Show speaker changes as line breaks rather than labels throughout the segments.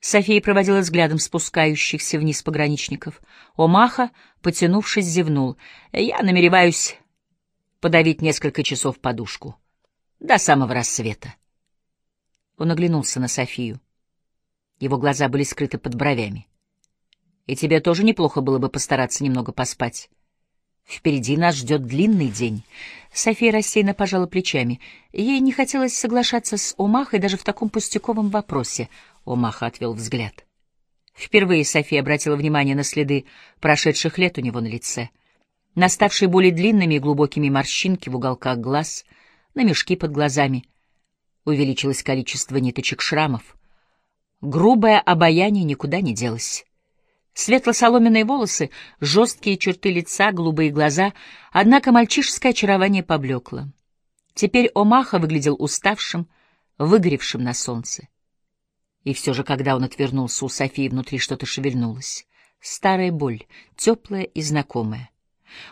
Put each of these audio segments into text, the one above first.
София проводила взглядом спускающихся вниз пограничников. Омаха, потянувшись, зевнул. «Я намереваюсь подавить несколько часов подушку. До самого рассвета». Он оглянулся на Софию. Его глаза были скрыты под бровями. «И тебе тоже неплохо было бы постараться немного поспать. Впереди нас ждет длинный день». София рассеянно пожала плечами. Ей не хотелось соглашаться с Омахой даже в таком пустяковом вопросе — Омаха отвел взгляд. Впервые София обратила внимание на следы прошедших лет у него на лице, на ставшие более длинными и глубокими морщинки в уголках глаз, на мешки под глазами. Увеличилось количество ниточек шрамов. Грубое обаяние никуда не делось. Светло-соломенные волосы, жесткие черты лица, голубые глаза, однако мальчишеское очарование поблекло. Теперь Омаха выглядел уставшим, выгоревшим на солнце. И все же, когда он отвернулся, у Софии внутри что-то шевельнулось. Старая боль, теплая и знакомая.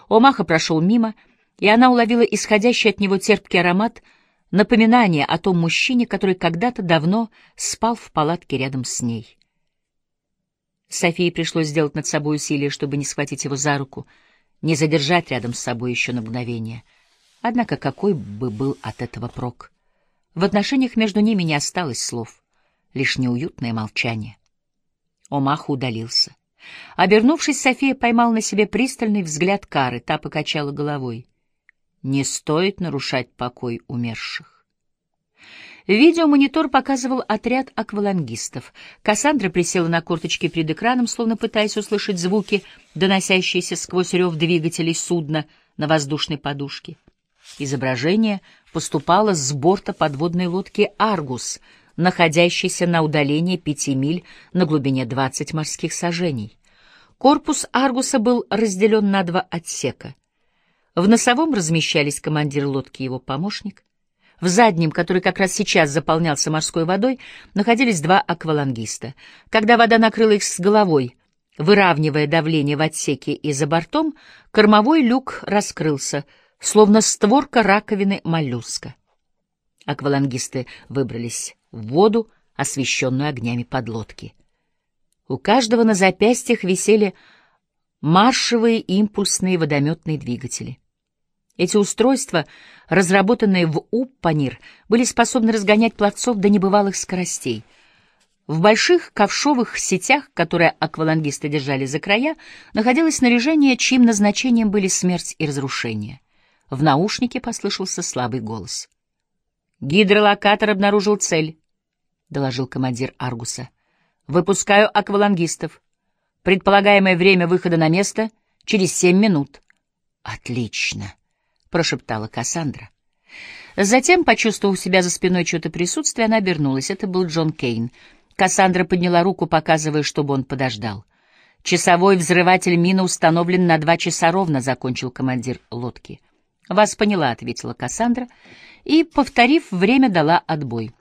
Омаха прошел мимо, и она уловила исходящий от него терпкий аромат, напоминание о том мужчине, который когда-то давно спал в палатке рядом с ней. Софии пришлось сделать над собой усилие, чтобы не схватить его за руку, не задержать рядом с собой еще на мгновение. Однако какой бы был от этого прок? В отношениях между ними не осталось слов лишь неуютное молчание. Омаху удалился. Обернувшись, София поймал на себе пристальный взгляд Кары, та покачала головой. Не стоит нарушать покой умерших. Видеомонитор показывал отряд аквалангистов. Кассандра присела на корточки перед экраном, словно пытаясь услышать звуки, доносящиеся сквозь рев двигателей судна на воздушной подушке. Изображение поступало с борта подводной лодки «Аргус», находящийся на удалении пяти миль на глубине 20 морских сажений. Корпус Аргуса был разделен на два отсека. В носовом размещались командир лодки и его помощник. В заднем, который как раз сейчас заполнялся морской водой, находились два аквалангиста. Когда вода накрыла их с головой, выравнивая давление в отсеке и за бортом, кормовой люк раскрылся, словно створка раковины моллюска. Аквалангисты выбрались в воду, освещенную огнями подлодки. У каждого на запястьях висели маршевые импульсные водометные двигатели. Эти устройства, разработанные в Уппанир, были способны разгонять пловцов до небывалых скоростей. В больших ковшовых сетях, которые аквалангисты держали за края, находилось снаряжение, чьим назначением были смерть и разрушение. В наушнике послышался слабый голос. «Гидролокатор обнаружил цель», — доложил командир Аргуса. «Выпускаю аквалангистов. Предполагаемое время выхода на место — через семь минут». «Отлично», — прошептала Кассандра. Затем, почувствовав себя за спиной чье-то присутствие, она обернулась. Это был Джон Кейн. Кассандра подняла руку, показывая, чтобы он подождал. «Часовой взрыватель мины установлен на два часа ровно», — закончил командир лодки. «Вас поняла», — ответила Кассандра, — и, повторив время, дала отбой.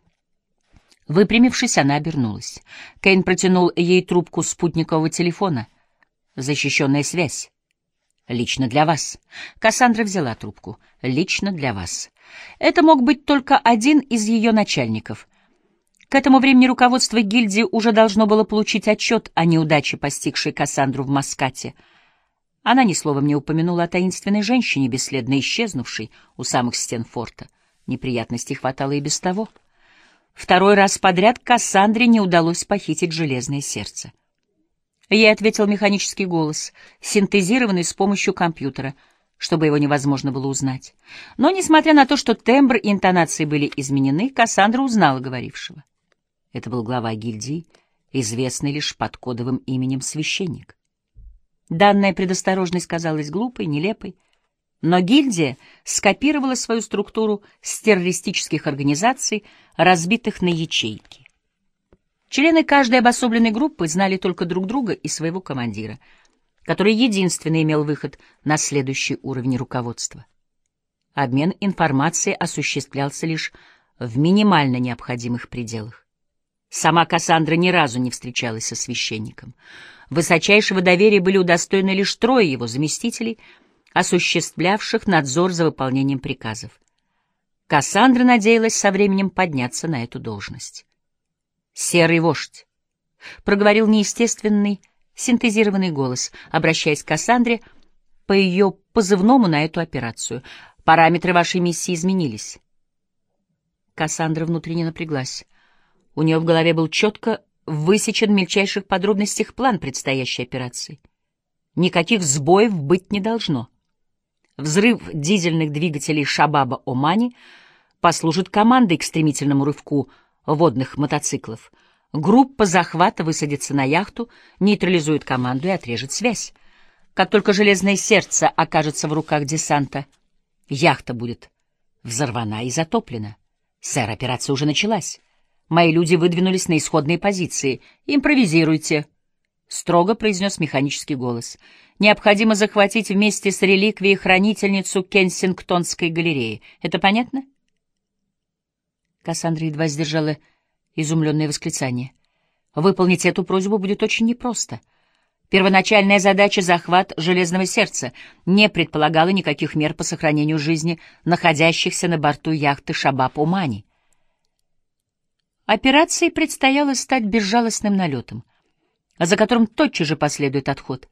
Выпрямившись, она обернулась. Кейн протянул ей трубку спутникового телефона. «Защищенная связь. Лично для вас». Кассандра взяла трубку. «Лично для вас». Это мог быть только один из ее начальников. К этому времени руководство гильдии уже должно было получить отчет о неудаче, постигшей Кассандру в Маскате. Она ни словом не упомянула о таинственной женщине, бесследно исчезнувшей у самых стен форта. Неприятностей хватало и без того. Второй раз подряд Кассандре не удалось похитить железное сердце. Ей ответил механический голос, синтезированный с помощью компьютера, чтобы его невозможно было узнать. Но, несмотря на то, что тембр и интонации были изменены, Кассандра узнала говорившего. Это был глава гильдии, известный лишь под кодовым именем священник. Данная предосторожность казалась глупой, нелепой, но гильдия скопировала свою структуру с террористических организаций, разбитых на ячейки. Члены каждой обособленной группы знали только друг друга и своего командира, который единственный имел выход на следующий уровень руководства. Обмен информацией осуществлялся лишь в минимально необходимых пределах. Сама Кассандра ни разу не встречалась со священником. Высочайшего доверия были удостоены лишь трое его заместителей — осуществлявших надзор за выполнением приказов. Кассандра надеялась со временем подняться на эту должность. Серый вождь, — проговорил неестественный, синтезированный голос, обращаясь к Кассандре по ее позывному на эту операцию. «Параметры вашей миссии изменились». Кассандра внутренне напряглась. У нее в голове был четко высечен в мельчайших подробностях план предстоящей операции. Никаких сбоев быть не должно. Взрыв дизельных двигателей «Шабаба-Омани» послужит командой к стремительному рывку водных мотоциклов. Группа захвата высадится на яхту, нейтрализует команду и отрежет связь. Как только железное сердце окажется в руках десанта, яхта будет взорвана и затоплена. Сэр, операция уже началась. Мои люди выдвинулись на исходные позиции. Импровизируйте, — строго произнес механический голос. Необходимо захватить вместе с реликвией хранительницу Кенсингтонской галереи. Это понятно? Кассандра едва сдержала изумленное восклицание. Выполнить эту просьбу будет очень непросто. Первоначальная задача — захват Железного Сердца — не предполагала никаких мер по сохранению жизни находящихся на борту яхты «Шабаб-Умани». Операции предстояло стать безжалостным налетом, за которым тотчас же последует отход.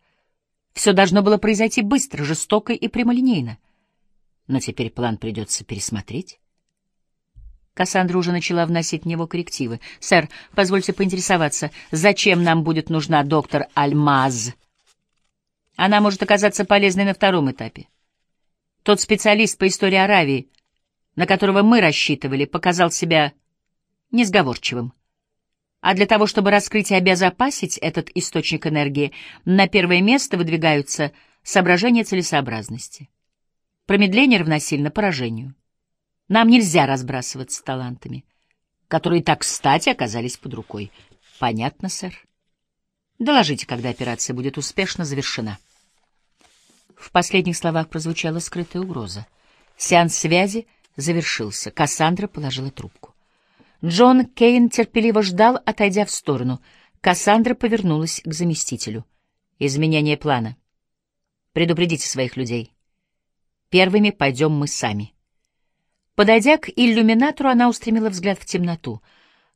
Все должно было произойти быстро, жестоко и прямолинейно. Но теперь план придется пересмотреть. Кассандра уже начала вносить в него коррективы. «Сэр, позвольте поинтересоваться, зачем нам будет нужна доктор Альмаз?» «Она может оказаться полезной на втором этапе. Тот специалист по истории Аравии, на которого мы рассчитывали, показал себя несговорчивым. А для того, чтобы раскрыть и обезопасить этот источник энергии, на первое место выдвигаются соображения целесообразности. Промедление равносильно поражению». Нам нельзя разбрасываться талантами, которые так кстати оказались под рукой. Понятно, сэр? Доложите, когда операция будет успешно завершена. В последних словах прозвучала скрытая угроза. Сеанс связи завершился. Кассандра положила трубку. Джон Кейн терпеливо ждал, отойдя в сторону. Кассандра повернулась к заместителю. Изменение плана. Предупредите своих людей. Первыми пойдем мы сами. Подойдя к иллюминатору, она устремила взгляд в темноту.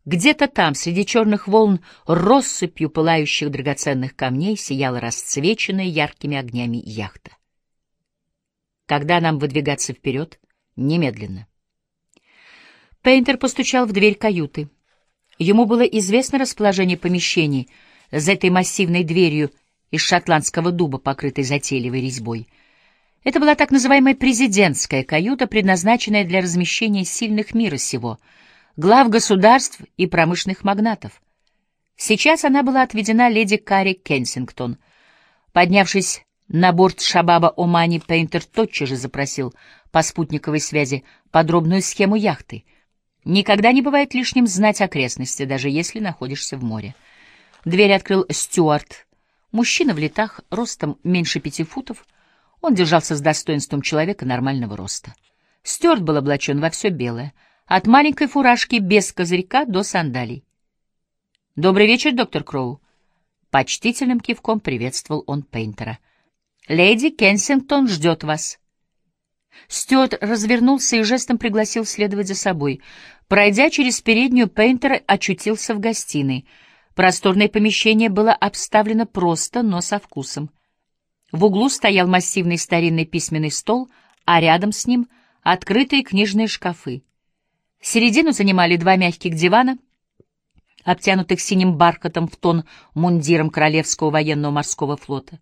Где-то там, среди черных волн, россыпью пылающих драгоценных камней сияла расцвеченная яркими огнями яхта. Когда нам выдвигаться вперед? Немедленно. Пейнтер постучал в дверь каюты. Ему было известно расположение помещений за этой массивной дверью из шотландского дуба, покрытой затейливой резьбой — это была так называемая президентская каюта, предназначенная для размещения сильных мира сего, глав государств и промышленных магнатов. Сейчас она была отведена леди Карри Кенсингтон. Поднявшись на борт Шабаба Омани, Пейнтер тотчас же запросил по спутниковой связи подробную схему яхты. Никогда не бывает лишним знать окрестности, даже если находишься в море. Дверь открыл Стюарт, мужчина в летах, ростом меньше пяти футов, он держался с достоинством человека нормального роста. Стюарт был облачен во все белое, от маленькой фуражки без козырька до сандалий. «Добрый вечер, доктор Кроу». Почтительным кивком приветствовал он Пейнтера. «Леди Кенсингтон ждет вас». Стюарт развернулся и жестом пригласил следовать за собой. Пройдя через переднюю, Пейнтер очутился в гостиной. Просторное помещение было обставлено просто, но со вкусом. В углу стоял массивный старинный письменный стол, а рядом с ним — открытые книжные шкафы. Середину занимали два мягких дивана, обтянутых синим бархатом в тон мундиром Королевского военного морского флота.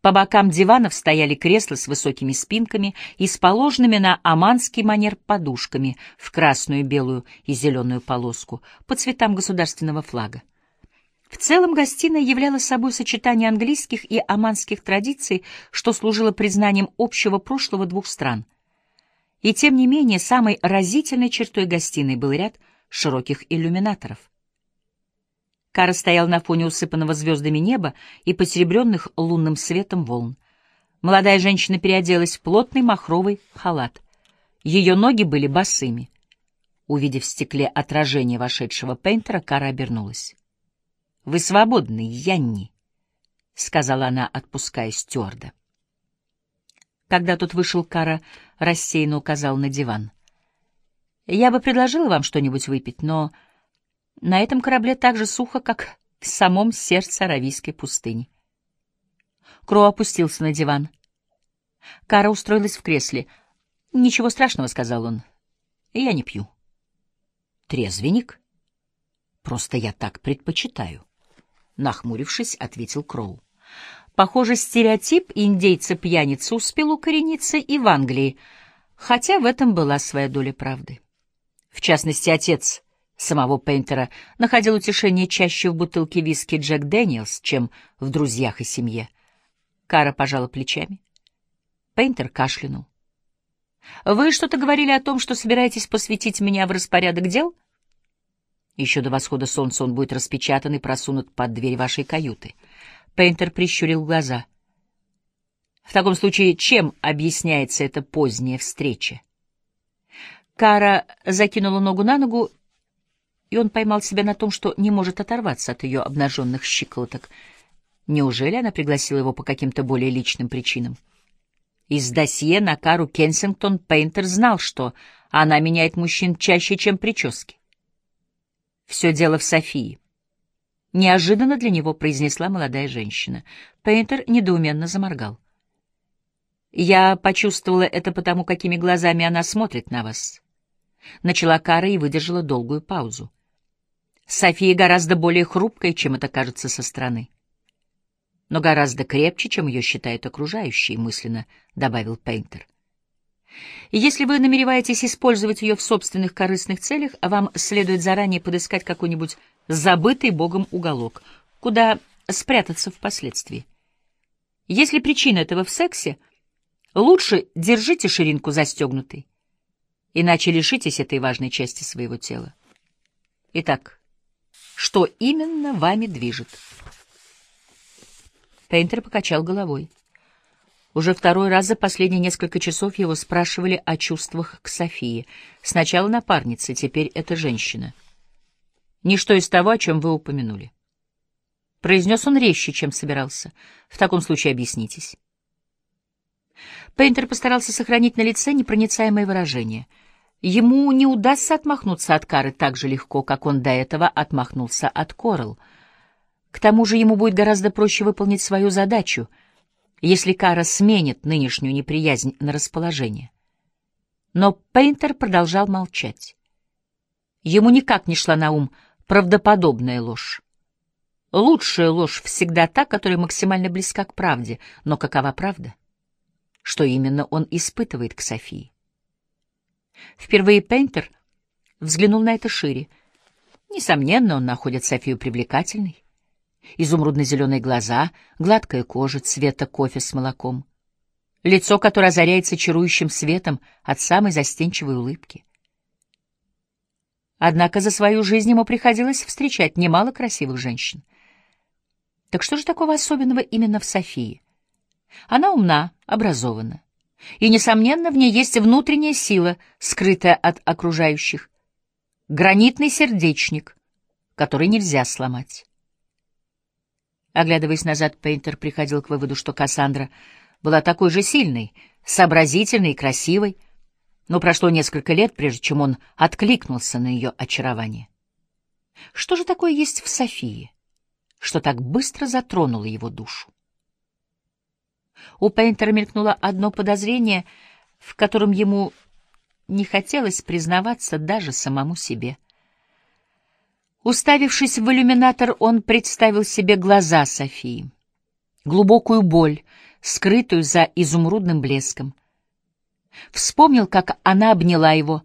По бокам диванов стояли кресла с высокими спинками и с положенными на аманский манер подушками в красную, белую и зеленую полоску по цветам государственного флага. В целом гостиная являла собой сочетание английских и оманских традиций, что служило признанием общего прошлого двух стран. И тем не менее самой разительной чертой гостиной был ряд широких иллюминаторов. Кара стоял на фоне усыпанного звездами неба и посеребренных лунным светом волн. Молодая женщина переоделась в плотный махровый халат. Ее ноги были босыми. Увидев в стекле отражение вошедшего Пейнтера, Кара обернулась. Вы свободны, Янни, — сказала она, отпуская стюарда. Когда тут вышел, Кара рассеянно указал на диван. Я бы предложила вам что-нибудь выпить, но на этом корабле так же сухо, как в самом сердце Аравийской пустыни. Кроу опустился на диван. Кара устроилась в кресле. «Ничего страшного», — сказал он. «Я не пью». «Трезвенник?» «Просто я так предпочитаю», — нахмурившись, ответил Кроу. Похоже, стереотип индейца-пьяницы успел укорениться и в Англии, хотя в этом была своя доля правды. В частности, отец самого Пейнтера находил утешение чаще в бутылке виски Джек Дэниелс, чем в друзьях и семье. Кара пожала плечами. Пейнтер кашлянул. «Вы что-то говорили о том, что собираетесь посвятить меня в распорядок дел?» Еще до восхода солнца он будет распечатан и просунут под дверь вашей каюты. Пейнтер прищурил глаза. В таком случае, чем объясняется эта поздняя встреча? Кара закинула ногу на ногу, и он поймал себя на том, что не может оторваться от ее обнаженных щиколоток. Неужели она пригласила его по каким-то более личным причинам? Из досье на Кару Кенсингтон Пейнтер знал, что она меняет мужчин чаще, чем прически. Все дело в Софии. Неожиданно для него произнесла молодая женщина. Пейнтер недоуменно заморгал. «Я почувствовала это потому, какими глазами она смотрит на вас». Начала Кара и выдержала долгую паузу. София гораздо более хрупкая, чем это кажется со стороны. Но гораздо крепче, чем ее считают окружающие, мысленно добавил Пейнтер. Если вы намереваетесь использовать ее в собственных корыстных целях, вам следует заранее подыскать какой-нибудь забытый Богом уголок, куда спрятаться впоследствии. Если причина этого в сексе, лучше держите ширинку застегнутой, иначе лишитесь этой важной части своего тела. Итак, что именно вами движет? Пейнтер покачал головой. Уже второй раз за последние несколько часов его спрашивали о чувствах к Софии. Сначала напарница, теперь это женщина. Ничто из того, о чем вы упомянули. Произнес он резче, чем собирался. В таком случае объяснитесь. Пейнтер постарался сохранить на лице непроницаемое выражение. Ему не удастся отмахнуться от Кары так же легко, как он до этого отмахнулся от Корл. К тому же ему будет гораздо проще выполнить свою задачу — если Кара сменит нынешнюю неприязнь на расположение. Но Пейнтер продолжал молчать. Ему никак не шла на ум правдоподобная ложь. Лучшая ложь всегда та, которая максимально близка к правде. Но какова правда? Что именно он испытывает к Софии? Впервые Пейнтер взглянул на это шире. Несомненно, он находит Софию привлекательной изумрудно-зеленые глаза, гладкая кожа цвета кофе с молоком, лицо, которое озаряется чарующим светом от самой застенчивой улыбки. Однако за свою жизнь ему приходилось встречать немало красивых женщин. Так что же такого особенного именно в Софии? Она умна, образована. И, несомненно, в ней есть внутренняя сила, скрытая от окружающих. Гранитный сердечник, который нельзя сломать. Оглядываясь назад, Пейнтер приходил к выводу, что Кассандра была такой же сильной, сообразительной и красивой, но прошло несколько лет, прежде чем он откликнулся на ее очарование. Что же такое есть в Софии, что так быстро затронуло его душу? У Пейнтера мелькнуло одно подозрение, в котором ему не хотелось признаваться даже самому себе — Уставившись в иллюминатор, он представил себе глаза Софии, глубокую боль, скрытую за изумрудным блеском. Вспомнил, как она обняла его,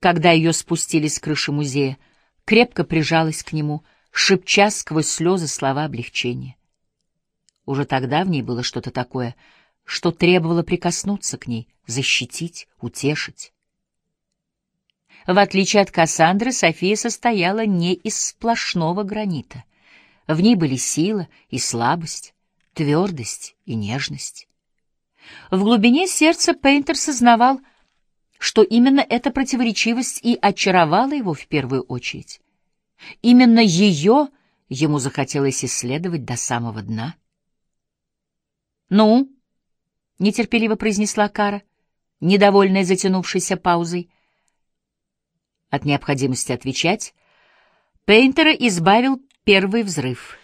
когда ее спустили с крыши музея, крепко прижалась к нему, шепча сквозь слезы слова облегчения. Уже тогда в ней было что-то такое, что требовало прикоснуться к ней, защитить, утешить. В отличие от Кассандры, София состояла не из сплошного гранита. В ней были сила и слабость, твердость и нежность. В глубине сердца Пейнтер сознавал, что именно эта противоречивость и очаровала его в первую очередь. Именно ее ему захотелось исследовать до самого дна. «Ну?» — нетерпеливо произнесла Кара, недовольная затянувшейся паузой — от необходимости отвечать, Пейнтера избавил Первый взрыв.